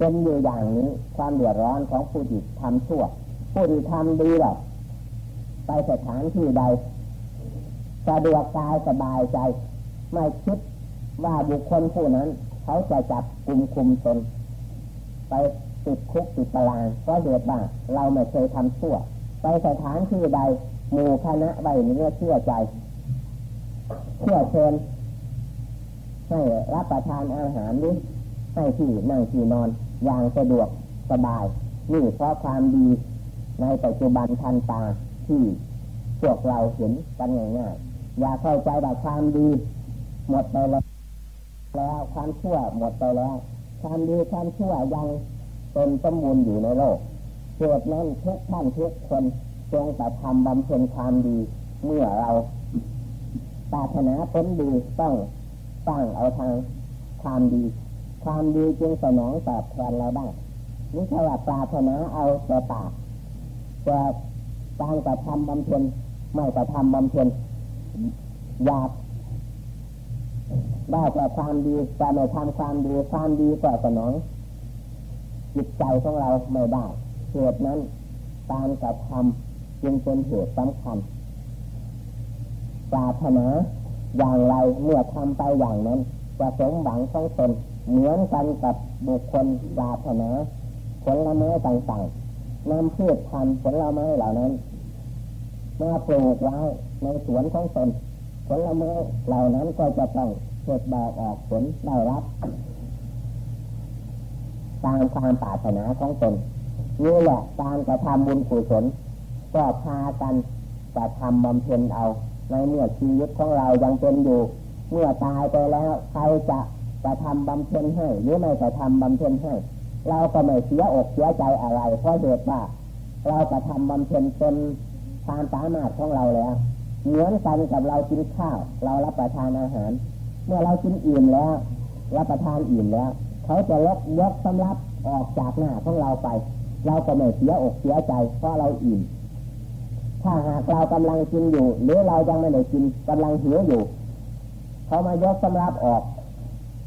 เป็นอยู่อย่างนี้ความเดือดร้อนของผู้ที่ทำชั่วผู้ที่ทำดีหรอไปสถานที่ใดสะดวกกายสบายใจ ไม่คิดว่าบุคคลผู้นั้น เขาจะจับกลุ่มคุมตนไปติดคุกติดตารางเพราะเหตุว่าเราไม่เคยทำชั่ว ไปสถานที่ใดหมู่คณะใบเนื้อเชื่อใจเชื่อเชิญให้รับประทานอาหารนี้ให้ที่นั่งที่นอน อย่างสะดวกสบายนี่เพราะความดีในปัจจุบันทันตาที่พวกเราเห็นกันง่ายๆอย่าเข้าใจว่าความดี หมดไปแล้วแล้วความชั่วหมดไปแล้ว ความดีความชั่วยังเป็นสมบูรณ์อยู่ในโลกเหตุนั้นทุกท่านทุกคนจงแต่ทำบำเพ็ญความดี เมื่อเราปรารถนาผลดีต้องตั้งเอาทางความดี ความดีจึงสนองตอบแทนเราได้นี่แค่ว่าปราถนาเอาแต่ปากแต่การกระทำบำเพ็ญไม่กระทำบำเพ็ญอยากได้แต่ความดีแต่ไม่ทำความดีความดีก็สนอง จิตใจของเราไม่ได้เหตุนั้นการกระทำจึงเป็นเหตุสำคัญปราถนาอย่างไรเมื่อทำไปอย่างนั้นจะสมหวังของตน เหมือนกันกับบุคคลปรารถนาผลไม้ต่างๆนำพืชพันธุ์ผลไม้เหล่านั้นมาปลูกไว้ในสวนของตนผลไม้เหล่านั้นก็จะต้องเกิดบกออกผลได้รับตามความปรารถนาของตนนี่แหละการกระทำบุญกุศลก็พากันกระทำบำเพ็ญเอา ในเมื่อชีวิตของเรายังเป็นอยู่ เมื่อตายไปแล้วใครจะ กระทำบำเพ็ญให้หรือไม่กระทำบำเพ็ญให้ เราก็ไม่เสียอกเสียใจอะไรเพราะเหตุว่า เรากระทำบำเพ็ญเป็นความสามารถของเราแล้วเหมือนกันกับเรากินข้าว เรารับประทานอาหาร เมื่อเรากินอิ่มแล้ว รับประทานอิ่มแล้ว เขาจะลกยกสำรับออกจากหน้าของเราไป เราก็ไม่เสียอกเสียใจ เพราะเราอิ่มถ้าหากเรากำลังกินอยู่ หรือเรายังไม่ได้กินกำลังหิวอยู่ เขามายกสำรับออก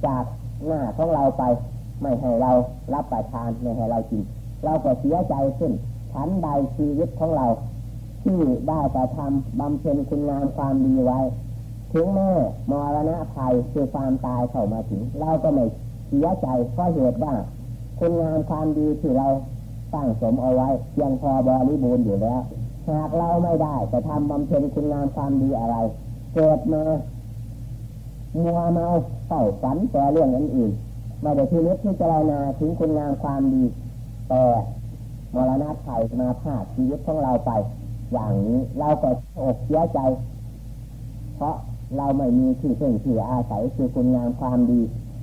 จากหน้าของเราไป ไม่ให้เรารับประทานไม่ให้เรากินเราก็เสียใจขึ้นฉันใดชีวิตของเรา ที่ได้กระทำบำเพ็ญคุณงามความดีไว้ ถึงแม่มรณะภัยคือความตายเข้ามาถึง เราก็ไม่เสียใจเพราะเหตุว่าคุณงามความดีที่เราตั้งสมเอาไว้ยังพอบริบูรณ์อยู่แล้ว หากเราไม่ได้จะทำบำเพ็ญคุณงามความดีอะไร เกิดมา มัวเมาเฝ้าฝันแต่เรื่องนั้นอื่นไม่ได้ทีนิดที่จะรานาถึงคุณงามความดี แต่มรณะไทยมาพาดชีวิตของเราไป อย่างนี้เราก็อกเสียใจ เพราะเราไม่มีที่พึ่งที่อาศัยคือคุณงามความดี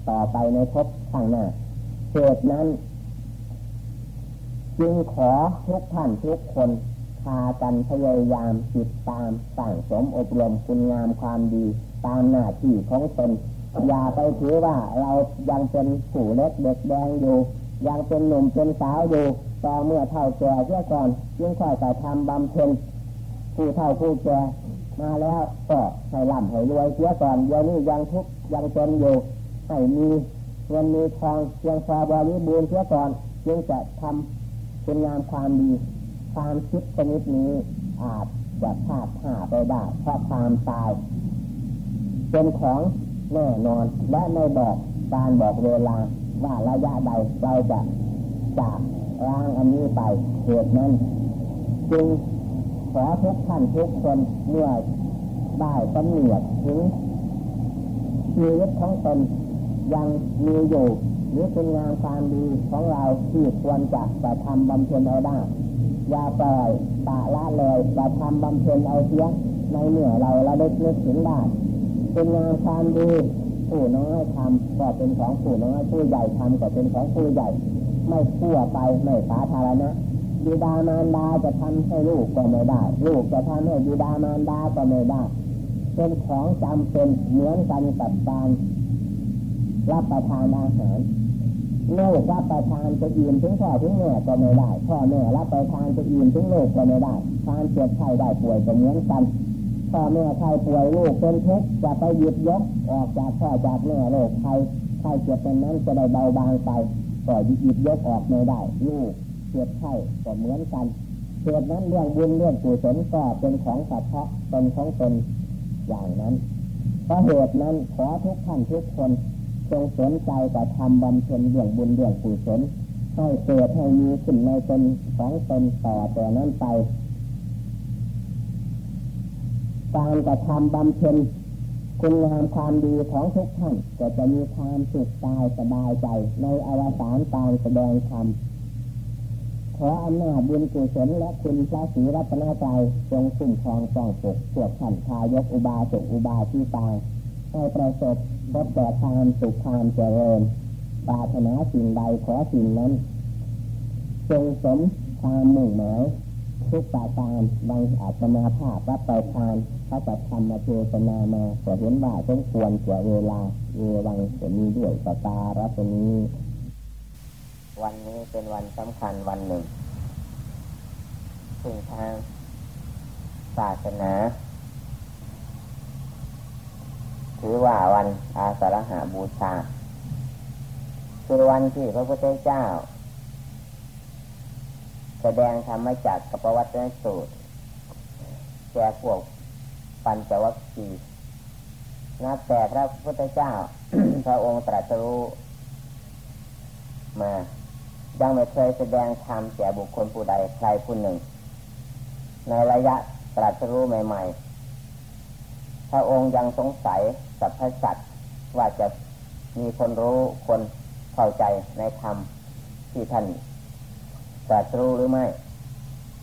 ต่อไปในภพข้างหน้าเหตุนั้น จึงขอทุกท่านทุกคนพากันพยายามติดตามสั่งสมอบรมคุณงามความดี ตามหน้าที่ของตนอย่าไปถือว่าเรายังเป็นผู้เล็กเด็กแดงอยู่ ยังเป็นหนุ่มเป็นสาวอยู่ต่อเมื่อเท่าแก่เสียก่อนจึงค่อยแต่ทำบำเพ็ญผู้เท่าผู้แก่มาแล้วก็ให้ร่ำให้รวยเสียก่อนเดี๋ยวนี้ยังทุกยังจนอยู่ให้มีเงินมีทองเพียงพอบริบูรณ์เสียก่อนจึงจะทำคุณงามความดีความคิดชนิดนี้อาจจะพลาดหาไปได้เพราะความตาย เป็นของแน่นอนและในบอกการบอกเวลาว่าระยะใดเราจะจากร่างอันนี้ไปเหตุนั้นจึงขอทุกท่านทุกคนเมื่อได้กำเนิดถึงชีวิตของตนยังมีอยู่หรือเป็นงานความดีของเราที่ควรจะจะทำบำเพ็ญเอาได้อย่าปล่อยปะละเลยจะทำบำเพ็ญเอาเสียในเมื่อเราเราได้นึกถึงได้ เป็นงานความดีผู้น้อยทำก็เป็นของผู้น้อยผู้ใหญ่ทำก็เป็นของผู้ใหญ่ ไม่ทั่วไปไม่สาธารณะบิดามารดาจะทำให้ลูกก็ไม่ได้ ลูกจะทำให้บิดามารดาก็ไม่ได้ เป็นของจำเป็นเหมือนกันกับการรับประทานอาหารลูกรับประทานจะอิ่มถึงพ่อถึงแม่ก็ไม่ได้ พ่อแม่รับประทานจะอิ่มถึงลูกก็ไม่ได้ทานเจ็บไข้ได้ป่วยก็เหมือนกัน พ่อแม่ใครป่วยลูกเป็นทุกจะไปหยิบยกออกจากพ่อจากแม่โรคใครใครเจ็บเป็นนั้นจะได้เบาบางไปก็หยิบยกออกไม่ได้ลูกเจ็บไข้ก็เหมือนกันเหตุนั้นเรื่องบุญเรื่องกุศลก็เป็นของสัตว์ตนของตนอย่างนั้นเพราะเหตุนั้นขอทุกท่านทุกคนจงสนใจกับทำบำเพ็ญเรื่องบุญเรื่องกุศลให้เกิดให้มีขึ้นในตนของตนต่อแต่นั้นไป การกระทำบำเพ็ญคุณงามความดีของทุกท่านก็จะมีความสุขกายสบายใจในอวสานการแสดงธรรมขออำนาจบุญกุศลและคุณพระศรีรัตนตรัยจงคุ้มครองป้องปกพวกท่านทายกอุบาสกอุบาสิตาให้ประสบพบแต่ความสุขความเจริญปารถนาสิ่งใดขอสิ่งนั้นจงสมความมุ่งหมายทุกประการบางอาตมาภาพรับไปทาน พระสัทธรรมเทศนามาก็เห็นว่าสมควรเสียเวลาเววังจะมีด้วยสตารัตนี้ วันนี้เป็นวันสำคัญวันหนึ่งซึ่งทางศาสนา ถือว่าวันอาสาฬหาบูชา คือวันที่พระพุทธเจ้า แสดงธรรมจักรกับประวัติสูตรแก่พวก ปัญจวัคคีย์นับแต่พระพุทธเจ้า พระองค์ตรัสรู้มายังไม่เคยแสดงธรรมแก่บุคคลผู้ใดใครผู้หนึ่ง ในระยะตรัสรู้ใหม่ ๆ พระองค์ยังสงสัยสัพพสัตว์ว่าจะมีคนรู้คนเข้าใจในธรรมที่ท่านตรัสรู้หรือไม่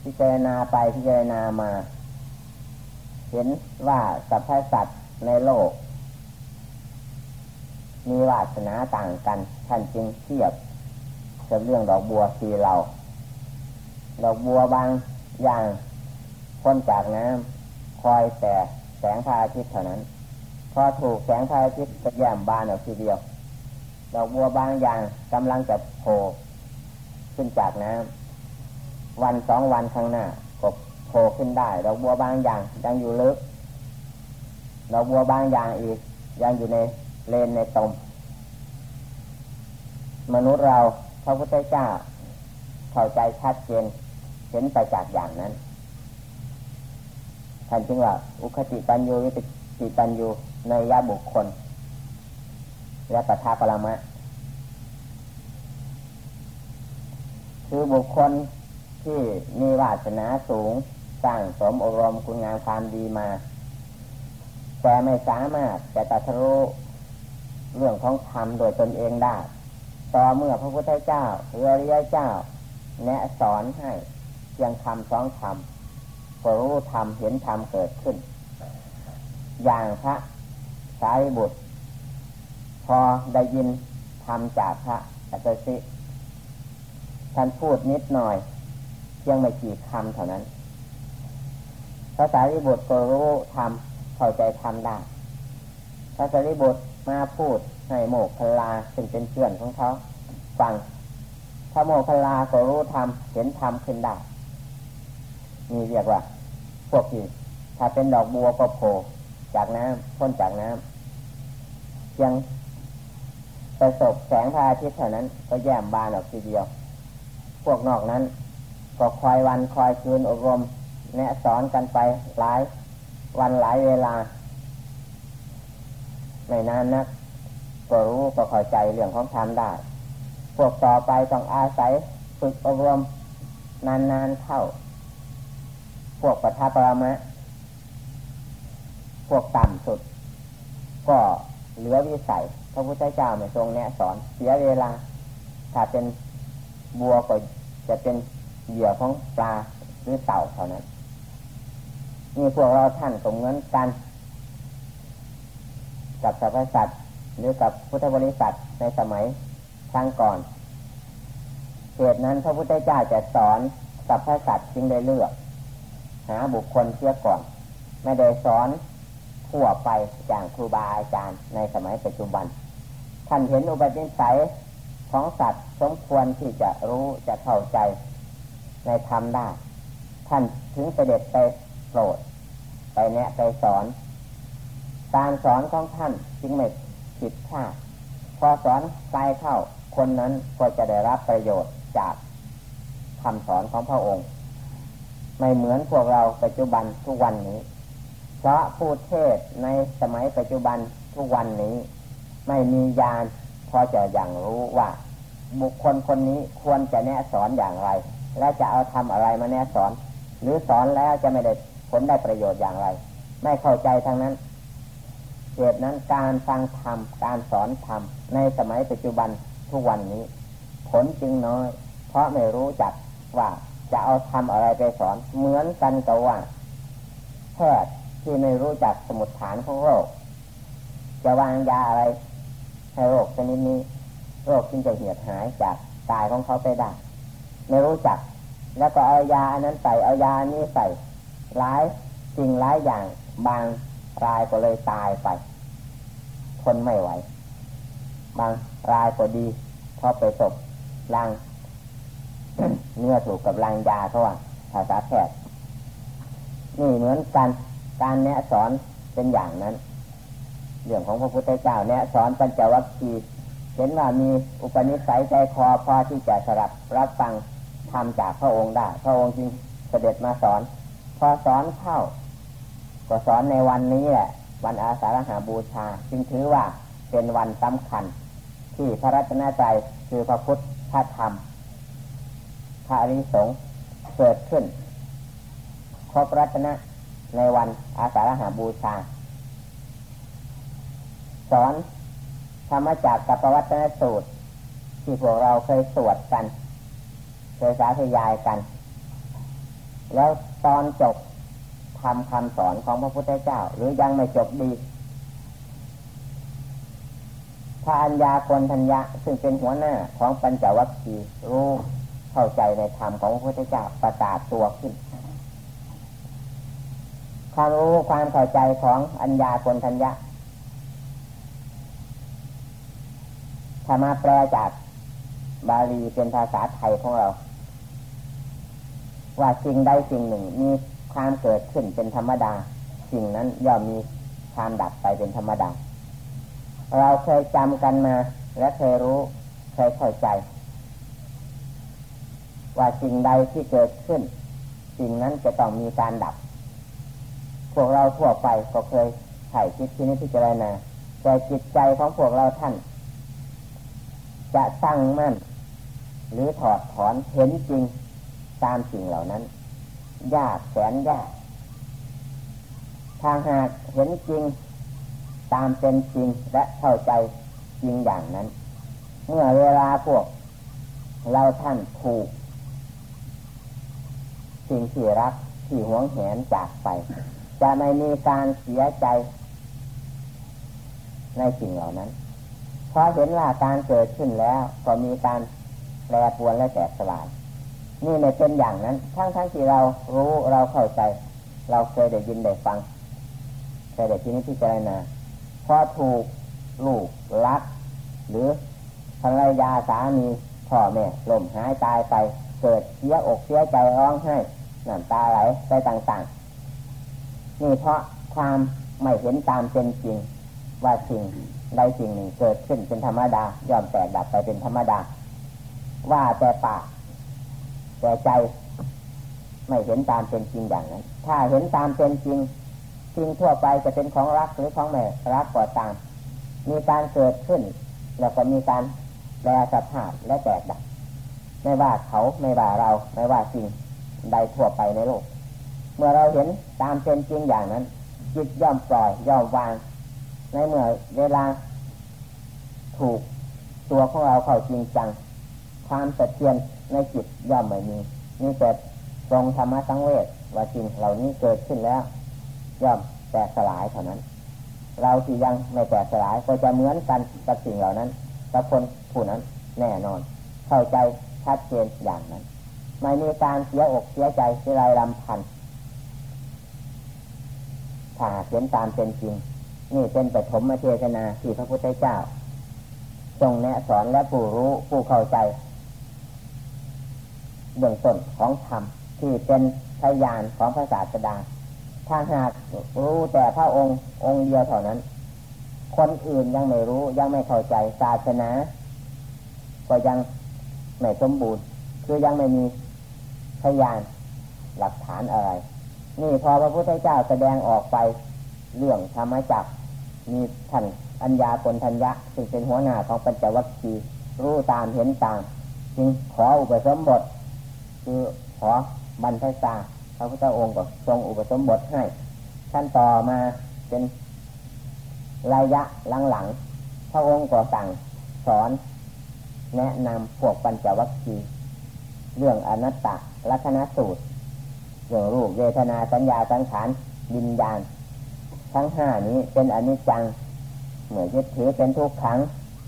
พิจารณาไปพิจารณามา เห็นว่าสัพพสัตว์ในโลก มีวาสนาต่างกัน ท่านจึงเทียบกับเรื่องดอกบัวสีเรา ดอกบัวบางอย่างพ้นจากน้ำคอยแต่แสงพระอาทิตย์เท่านั้น พอถูกแสงพระอาทิตย์ก็แย้มบานออกทีเดียว ดอกบัวบางอย่างกำลังจะโผล่ขึ้นจากน้ำวันสองวันข้างหน้า โผล่ขึ้นได้ดอกบัวบางอย่างยังอยู่ลึกดอกบัวบางอย่างอีก ยังอยู่ในเลนในตม มนุษย์เราพระพุทธเจ้าเข้าใจชัดเจนเห็นไปจากอย่างนั้นท่านจึงว่า อุคติตันยูวิติตันยูในยาบุคคล และปัทาปรมะ คือบุคคลที่มีวาสนาสูง สร้างสมอบรมคุณงามความดีมาแต่ไม่สามารถจะตัดรู้เรื่องของธรรมโดยตนเองได้ ต่อเมื่อพระพุทธเจ้าหรืออริยเจ้า แนะสอนให้เพียงคำสองคำก็รู้ธรรมเห็นธรรมเกิดขึ้น อย่างพระสารีบุตร พอได้ยินธรรมจากพระอัศสิท่านพูดนิดหน่อย เพียงไม่กี่คำเท่านั้น พระสารีบุตรก็รู้ธรรมเข้าใจธรรมได้พระสารีบุตรมาพูดให้โมกขลาซึ่งเป็นเพื่อนของเขาฟังพระโมกขลาก็รู้ธรรมเห็นธรรมขึ้นได้มีเรียกว่า พวกที่ถ้าเป็นดอกบัวก็โผล่จากน้ำพ้นจากน้ำยังประสบแสงพระอาทิตย์เท่านั้น ก็แย้มบานออกทีเดียว พวกนอกนั้น ก็คอยวันคอยคืนอบรม แนะสอนกันไปหลาย วันหลายเวลา ไม่นานนักก็รู้ก็เข้าใจเรื่องของธรรมได้ พวกต่อไปต้องอาศัยฝึกอบรมนานๆเข้าพวกปัทภปรมะ พวกต่ำสุด ก็เหลือวิสัย พระพุทธเจ้าไม่ทรงแนะสอน เสียเวลา ถ้าเป็นบัวก็จะเป็นเหยื่อของปลาหรือเต่าเท่านั้น นี่พวกเราท่านก็เหมือนกัน กับสรรพสัตว์หรือกับพุทธบริษัทในสมัยครั้งก่อนเหตุนั้นพระพุทธเจ้าจะสอนสรรพสัตว์จึงได้เลือก หาบุคคลเชื่อก่อน ไม่ได้สอนทั่วไปอย่างครูบาอาจารย์ในสมัยปัจจุบัน ท่านเห็นอุบัติเหตุของสัตว์สมควรที่จะรู้จะเข้าใจในธรรมได้ ท่านถึงเสด็จไปโปรด ไปแนะไปสอน การสอนของท่านจึงไม่ผิดพลาดพอสอนไปเข้าคนนั้นก็จะได้รับประโยชน์จากคำสอนของพระองค์ ไม่เหมือนพวกเราปัจจุบันทุกวันนี้ เพราะผู้เทศในสมัยปัจจุบันทุกวันนี้ ไม่มียานพอจะอย่างรู้ว่า บุคคลคนนี้ควรจะแนะสอนอย่างไร และจะเอาทำอะไรมาแนะสอน หรือสอนแล้วจะไม่ได้ ผลได้ประโยชน์อย่างไร ไม่เข้าใจทั้งนั้นเหตุนั้นการฟังธรรมการสอนธรรมในสมัยปัจจุบันทุกวันนี้ ผลจึงน้อย เพราะไม่รู้จักว่าจะเอาทำอะไรไปสอน เหมือนกันกับว่าแพทย์ที่ไม่รู้จักสมุดฐานของโรค จะวางยาอะไร ให้โรคชนิดนี้ โรคจึงจะเหียดหายจากกายของเขาไปได้ ไม่รู้จัก แล้วก็เอายาอันนั้นใส่เอายานี้ใส่ หลายสิ่งหลายอย่าง บางรายก็เลยตายไป ทนไม่ไหว บางรายก็ดีพอไปตกลังเนื้อถูกกับลังยาเขาว่าภาษาแพทย์นี่เหมือนกัน การแนะสอนเป็นอย่างนั้น เรื่องของพระพุทธเจ้าแนะสอนปัญจวัคคีย์เห็นว่ามีอุปนิสัยใจคอพอที่จะสลับรับฟังทำจากพระองค์ได้ พระองค์จึงเสด็จมาสอน พอสอนเข้า ก็สอนในวันนี้แหละ วันอาสาฬหาบูชา จึงถือว่าเป็นวันสำคัญ ที่พระรัตนตรัยคือพระพุทธพระธรรม พระอริสงเกิดขึ้น ครบรัตนะในวันอาสาฬหาบูชา สอนธรรมจักรกับประวัตนสูตร ที่พวกเราเคยสวดกัน เคยสาธยายกัน แล้ว ตอนจบทำคำสอนของพระพุทธเจ้า หรือยังไม่จบดีพระัญญาคนทัญญะซึ่งเป็นหัวหน้าของปัญจวัคคีย์รู้เข้าใจในธรรมของพระพุทธเจ้าประกาศตัวขึ้นความรู้ความเข้าใจของอัญญาคนทัญญะถ้ามาแปลจากบาลีเป็นภาษาไทยของเรา ว่าสิ่งใดสิ่งหนึ่งมีความเกิดขึ้นเป็นธรรมดา สิ่งนั้นย่อมมีความดับไปเป็นธรรมดา เราเคยจำกันมา และเคยรู้เคยเข้าใจ ว่าสิ่งใดที่เกิดขึ้น สิ่งนั้นจะต้องมีการดับ พวกเราทั่วไปก็เคยไถ่คิดที่นี้ที่จะไรนาแต่จิตใจของพวกเราท่าน จะตั้งมั่น หรือถอดถอนเห็นจริง ตามสิ่งเหล่านั้น ยากแสนยากทางหากเห็นจริง ตามเป็นจริงและเข้าใจจริงอย่างนั้น เมื่อเวลาพวก เราท่านถูก สิ่งที่รักที่หวงแหนจากไป จะไม่มีการเสียใจ ในสิ่งเหล่านั้นเพราะเห็นว่าการเกิดขึ้นแล้ว ก็มีการแปรปรวนและแตกสลาย นี่ไม่เป็นอย่างนั้น ทั้งทั้งที่เรารู้เราเข้าใจ เราเคยได้ยินได้ฟังเคยได้ที่นี้ที่เจนาพอถูกลูกรัก หรือภรรยาสามีพ่อแม่ล่มหายตายไป เกิดเสียอกเสียใจร้องไห้น้ำตาไหลไปต่างๆ นี่เพราะความไม่เห็นตามเป็นจริง ว่าสิ่งใดสิ่งหนึ่งเกิดขึ้นเป็นธรรมดายอมแตกดับไปเป็นธรรมดา ว่าแต่ปาก แต่ใจไม่เห็นตามเป็นจริงอย่างนั้น ถ้าเห็นตามเป็นจริงสิ่งทั่วไปจะเป็นของรักหรือของแม่รักก็ตาม มีการเกิดขึ้น แล้วก็มีการแปรสภาพและแตกดับไม่ว่าเขาไม่ว่าเราไม่ว่าสิ่งใดทั่วไปในโลก เมื่อเราเห็นตามเป็นจริงอย่างนั้น จิตย่อมปล่อยย่อมวาง ในเมื่อเวลา ถูกตัวของเราเข้าจริงจังความสะเทือน ในจิตย่อมไม่มีนี่แต่ทรงธรรมะสังเวชว่าจริงเหล่านี้เกิดขึ้นแล้ว ย่อมแตกสลายเท่านั้น เราที่ยังไม่แตกสลายก็จะเหมือนกันกับสิ่งเหล่านั้นกับคนผู้นั้นแน่นอน เข้าใจชัดเจนอย่างนั้น ไม่มีการเสียอกเสียใจเสียไรลำพันถ้าเห็นตามเป็นจริง นี่เป็นปฐมเทศนาที่พระพุทธเจ้าทรงแนะสอนและผู้รู้ผู้เข้าใจ เบื้องต้นของธรรมที่เป็นพยานของพระศาสดา ถ้าหากรู้แต่พระองค์องค์เดียวเท่านั้น คนอื่นยังไม่รู้ยังไม่เข้าใจศาสนา ก็ยังไม่สมบูรณ์ คือยังไม่มีพยานหลักฐานอะไร นี่พอพระพุทธเจ้าแสดงออกไปเรื่องธรรมจักมีท่านอัญญาคนทัญญะซึ่งเป็นหัวหน้าของปัญจวัคคีย์รู้ตามเห็นตาม จึงขออุปสมบท คือขอบรรพชาพระพุทธองค์ก็ทรงอุปสมบทให้ท่านต่อมาเป็นระยะหลังๆพระองค์ก็สั่งสอน แนะนำพวกปัญจวัคคีย์เรื่องอนัตตลักษณสูตรเรื่องรูปเวทนาสัญญาสังขารวิญญาณ ทั้งห้านี้เป็นอนิจจังเหมือนยึดถือเป็นทุกขัง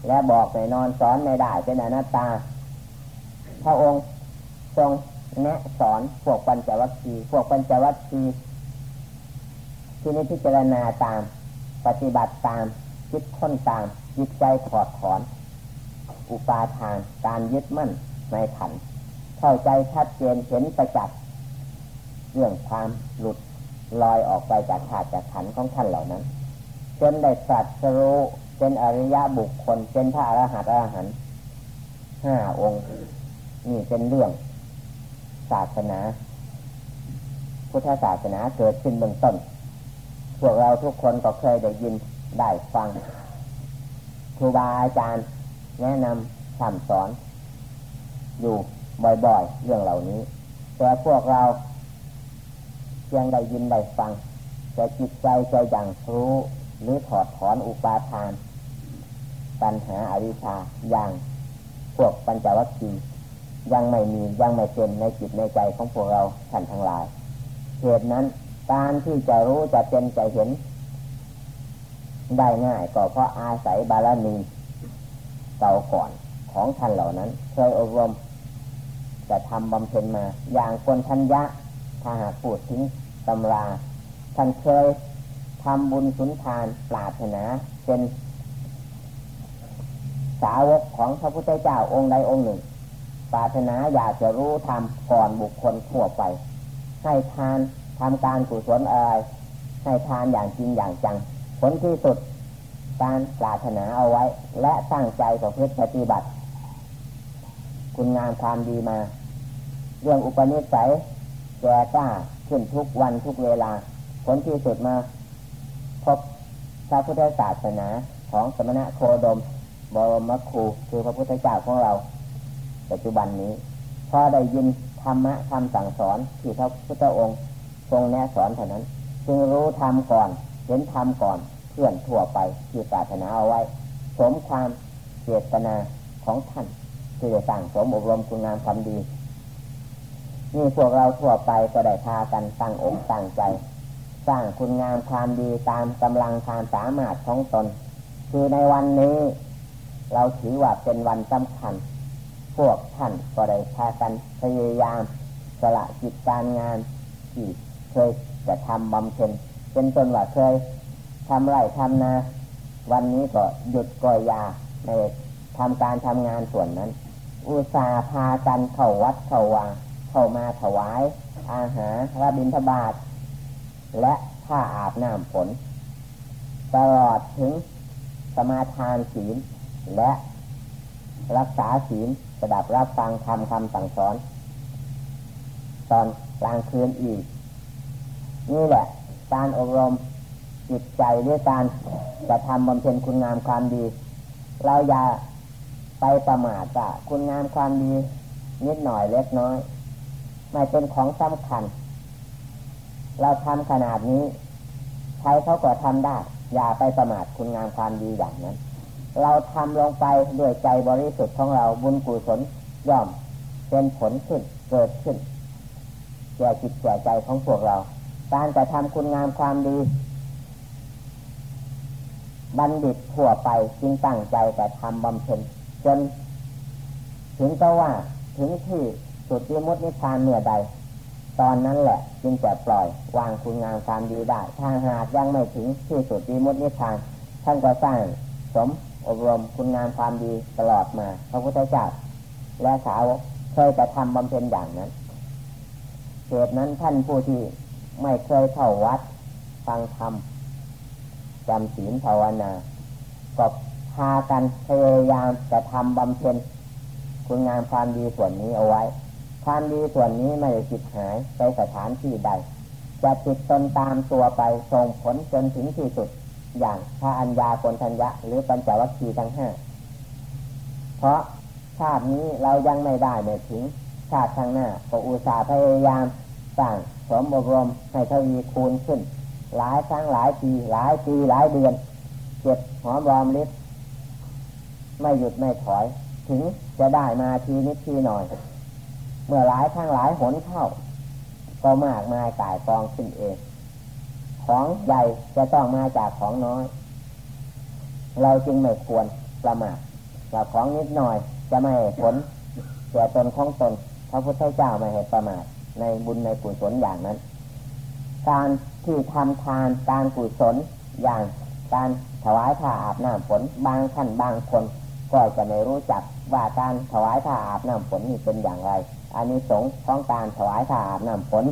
และบอกในนอนสอนในได้เป็นอนัตตา พระองค์ ทรงแนะสอนพวกปัญจวัคคีย์พวกปัญจวัคคีย์ที่นิพพจารณาตาม ปฏิบัติตามคิดค้นตามจิตใจถอดถอน อุปาทานการยึดมั่นในขัน เข้าใจชัดเจนเห็นประจักษ์เรื่องความหลุดลอยออกไปจากขาดจากขันของท่านเหล่านั้นจนได้สัตว์รู้เป็นอริยะบุคคลเป็นพระอรหันต์อรหันต์ห้าองค์ นี่เป็นเรื่อง ศาสนา พุทธศาสนาเกิดขึ้นเบื้องต้น พวกเราทุกคนก็เคยได้ยินได้ฟังครูบาอาจารย์ แนะนำสั่สอน อยู่บ่อยๆ เรื่องเหล่านี้ แต่พวกเราเพียงได้ยินได้ฟัง แต่จิตใจใจยังรู้หรือถอดถอนอุปาทาน ปัญหาอวิชชาอย่างพวกปัญจวัคคีย์ ยังไม่มียังไม่เป็นในจิตในใจของพวกเราท่านทั้งหลายเหตุนั้นการที่จะรู้จะเป็นจะเห็น ได้ง่ายก็เพราะอาศัยบารมีเก่าก่อนของท่านเหล่านั้นเคยอบรมจะทำบำเพ็ญมา อย่างคนทัญญะถ้าหากพูดถึงตำราท่านเคยทำบุญสุนทานปรารถนาเป็นสาวกของพระพุทธเจ้าองค์ใดองค์หนึ่ง ปรารถนาอยากจะรู้ธรรมก่อนบุคคลทั่วไป ให้ทานทำการกุศลอะไรให้ทานอย่างจริงอย่างจัง ผลที่สุดการปรารถนาเอาไว้ และตั้งใจของพื่อปฏิบัติ คุณงามความดีมา เรื่องอุปนิสัยแก่กล้าขึ้นทุกวันทุกเวลา ผลที่สุดมาพบพระพุทธศาสนาของสมณะโคดม บรมครูคือพระพุทธเจ้าของเรา ปัจจุบันนี้พอได้ยินธรรมะคำสั่งสอนที่พระพุทธองค์ทรงแนะสอนเท่านั้น จึงรู้ธรรมก่อน เห็นธรรมก่อนเพื่อนทั่วไปที่ปรารถนาเอาไว้ สมความเจตนาของท่านที่จะสั่งสมอบรมคุณงามความดีนี่พวกเราทั่วไปก็ได้พากันตั้งอกตั้งใจ สร้างคุณงามความดีตามกำลังความสามารถของตน คือในวันนี้ เราถือว่าเป็นวันสำคัญ พวกท่านก็ได้พากันพยายามสละจิตการงานที่เคยจะทำบำเพ็ญเป็นต้นว่าเคยทำไรทำนา วันนี้ก็หยุดก่อยาในทำการทำงานส่วนนั้น อุตสาพากันเข้าวัดเข้าวาเข้ามาถวาย อาหารรับบิณฑบาตและผ้าอาบน้ำฝนตลอดถึงสมาทานศีลและรักษาศีล สดับรับฟังคำคำสั่งสอน ตอนกลางคืนอีก นี่แหละ การอบรมจิตใจด้วยการจะทำบำเพ็ญคุณงามความดี เราอย่าไปประมาทว่าคุณงามความดี นิดหน่อยเล็กน้อย ไม่เป็นของสำคัญ เราทำขนาดนี้ใครเขาก็ทำได้ อย่าไปประมาทคุณงามความดีอย่างนั้น เราทำลงไปด้วยใจบริสุทธิ์ของเราบุญกุศลย่อมเป็นผลขึ้นเกิดขึ้นแก่จิตแก่ใจของพวกเรา การจะทำคุณงามความดี บัณฑิตทั่วไปจึงตั้งใจแต่ทำบำเพ็ญจน ถึงก็ว่าถึงที่สุดที่มุดนิพานเมื่อใด ตอนนั้นแหละจึงจะปล่อยวางคุณงามความดีได้ ถ้าหากยังไม่ถึงที่สุดที่มุดนิพานท่านก็สร้างสม อบรมคุณงามความดีตลอดมา พระพุทธเจ้าและสาวกเคยจะทำบำเพ็ญอย่างนั้นเหตุนั้นท่านผู้ที่ไม่เคยเข้าวัดฟังธรรมจำศีลภาวนาก็พากันพยายามจะทำบำเพ็ญคุณงามความดีส่วนนี้เอาไว้ ความดีส่วนนี้ไม่จิตหายไปสถานที่ใด จะติดตนตามตัวไปส่งผลจนถึงที่สุด อย่างพระอัญญาคนทัญญะหรือปัญจวัคคีย์ทั้งห้าเพราะชาตินี้เรายังไม่ได้ไม่ถึง ชาติข้างหน้าก็อุตส่าห์พยายามสร้างสมบรมให้ทวีคูณขึ้น หลายครั้งหลายปีหลายปีหลายเดือนเจ็บหอมรอมริบไม่หยุดไม่ถอย ถึงจะได้มาทีนิดทีหน่อย เมื่อหลายครั้งหลายหนเข้า ก็มากมายกายกองขึ้นเอง ของใหญ่จะต้องมาจากของน้อย เราจึงไม่ควรประมาทว่าของนิดหน่อยจะไม่ผลแก่ตนของตนพระพุทธเจ้าไม่ให้ประมาทในบุญในกุศลอย่างนั้น การที่ทำทานการกุศลอย่างการถวายผ้าอาบน้ำฝนบางท่านบางคน ก็จะไม่รู้จักว่าการถวายผ้าอาบน้ำฝนนี่เป็นอย่างไรอันนี้สงของการถวายผ้าอาบน้ำฝน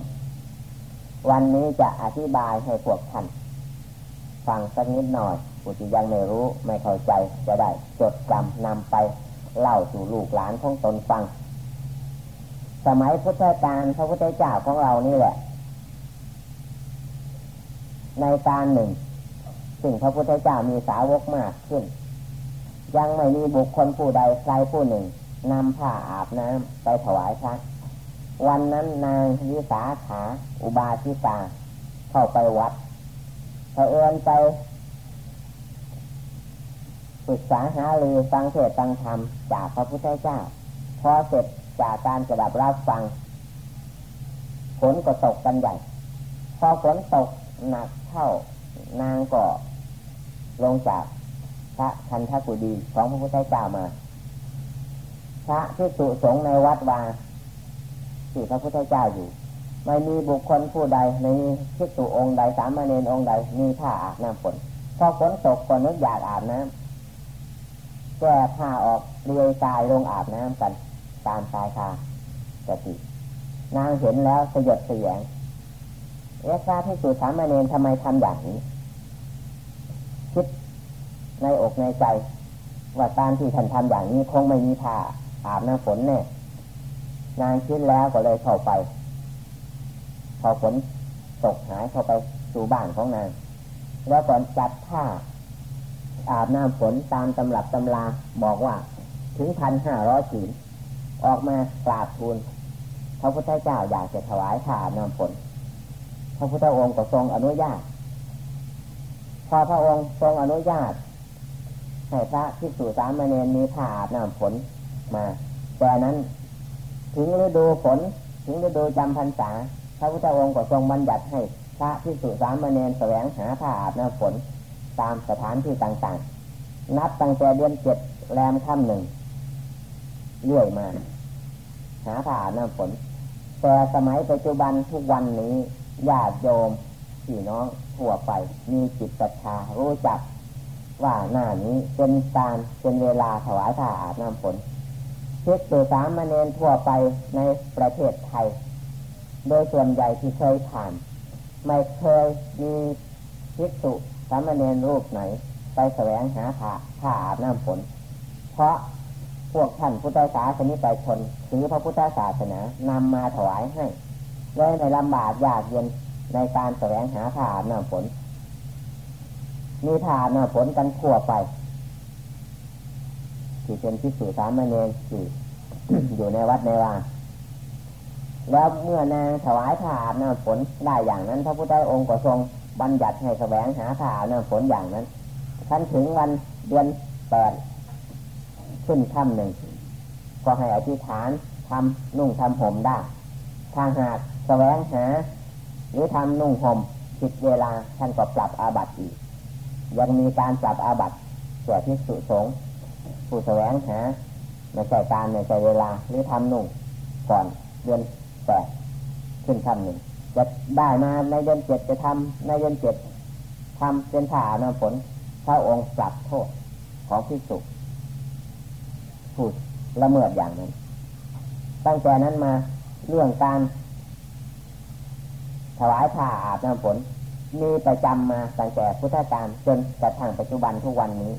วันนี้จะอธิบายให้พวกท่านฟังสักนิดหน่อยผู้ที่ยังไม่รู้ไม่เข้าใจจะได้จดจำนำไปเล่าสู่ลูกหลานของตนฟัง สมัยพุทธกาลพระพุทธเจ้าของเรานี่แหละ ในการหนึ่งสิ่งพระพุทธเจ้ามีสาวกมากขึ้น ยังไม่มีบุคคลผู้ใดใครผู้หนึ่งนำผ้าอาบน้ำไปถวายพระ วันนั้นนางวิสาขา อุบาสิกาเข้าไปวัดเผอิญไปปรึกษาหารือฟังเทศฟังธรรมจากพระพุทธเจ้า พอเสร็จจากการจะดับรับฟังฝนก็ตกกันใหญ่ พอฝนตกหนักเข้านางก็ลงจากพระคันธกุดีของพระพุทธเจ้ามา พระที่สุสงในวัดวา ที่พระพุทธเจ้าอยู่ ไม่มีบุคคลผู้ใดในทิ่สุองค์ใดสามเณรองค์ใดมีผ้าอาบน้ำฝนพอฝนตกก็นึกอยากอาบน้ำแก้ผ้าออกเรียกายลงอาบน้ำกัน ตามชายคาสตินางเห็นแล้วสยดเสียงเอ๊ะพระที่สุสามเณรทำไมทำอย่างนี้ คิดในอกในใจว่าการที่ท่านทำอย่างนี้คงไม่มีผ้าอาบน้ำฝนแน่ นางคิดแล้วก็เลยเข้าไป พอฝนตกหายเข้าไปสู่บ้านของนาง แล้วก่อนจัดผ้าอาบน้ำฝนตามตำรับตำราบอกว่าถึงพันห้าร้อยศีลออกมากราบทูลพระพุทธเจ้าอยากจะถวายผ้าอาบน้ำฝน พระพุทธองค์ก็ทรงอนุญาต พอพระองค์ทรงอนุญาตให้พระที่สู่สามเณรมีผ้าอาบน้ำฝนมาแต่นั้น ถึงฤดูฝนถึงฤดูจำพรรษาพระพุทธองค์ก็ทรงบัญญัติให้พระที่สุสามเณรแสวงหาผ้าอาบน้ำฝนตามสถานที่ต่างๆ นับตั้งแต่เดือนเจ็ดแรมค่ำหนึ่งเรื่อยมา หาผ้าอาบน้ำฝน แต่สมัยปัจจุบันทุกวันนี้ญาติโยมพี่น้องทั่วไปมีจิตศรัทธารู้จักว่าหน้านี้เป็นการเป็นเวลาถวายผ้าอาบน้ำฝน ภิกษุสามเณรทั่วไปในประเทศไทย โดยส่วนใหญ่ที่เคยผ่าน ไม่เคยมีภิกษุสามเณรรูปไหน ไปแสวงหาผ้าผ้าอาบน้ำฝน เพราะพวกท่านพุทธศาสนิกชนถือพระพุทธศาสนานำมาถวายให้เลยในลำบากยากเย็นในการแสวงหาผ้าอาบน้ำฝน มีผ้าอาบน้ำฝนกันทั่วไป ที่เป็นพิสูจสามเณรที่อยู่ในวัดในวาแล้วเมื่อนางถวายผ้าอาบน้ำฝนได้อย่างนั้น พระพุทธองค์ก็ทรงบัญญัติให้แสวงหาผ้าอาบน้ำฝนอย่างนั้นท่านถึงวันเดือนแปดขึ้นค่ำหนึ่งก็ให้อธิษฐานทำนุ่งทำห่มได้ถ้าหากแสวงหาหรือทำนุ่งห่มผิดเวลาท่านก็ปรับอาบัติอีก ยังมีการปรับอาบัติส่วนที่สุสง ผู้แสวงหาในใจการในใจเวลาหรือทำหนุ่งก่อนเดือนแปดขึ้นคำหนึ่งจะได้มาในเดือนเจ็ดจะทำในเดือนเจ็ดทำเป็นผ่าน้ำฝนพระองค์ปรับโทษของพิสุพูดละเมิดอย่างนั้น ตั้งแต่นั้นมาเรื่องการถวายผ้าอาบน้ำฝนมีประจำมาตั้งแต่พุทธกาลจนกระทั่งปัจจุบันทุกวันนี้